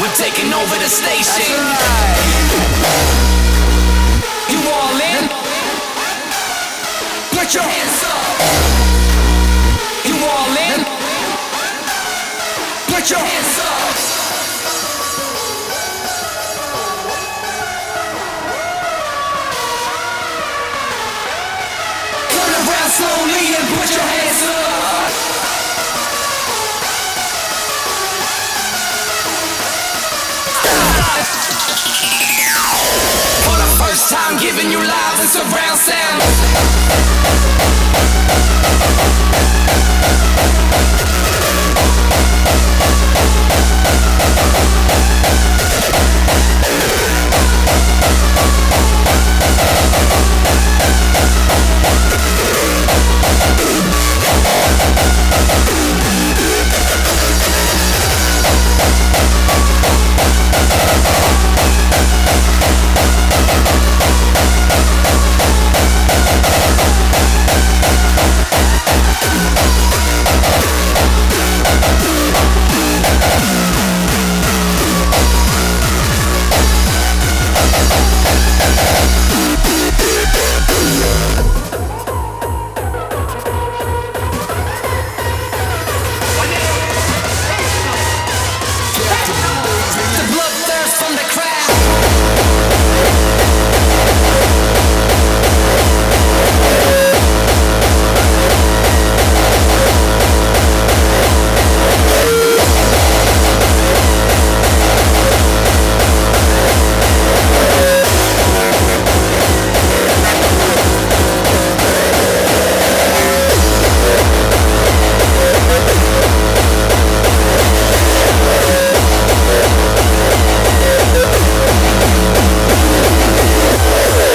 we're taking over the station. You all in? Put your hands up. You all in? Put your hands up. Turn around slowly and put your hands up. Time, giving you live and surround sound.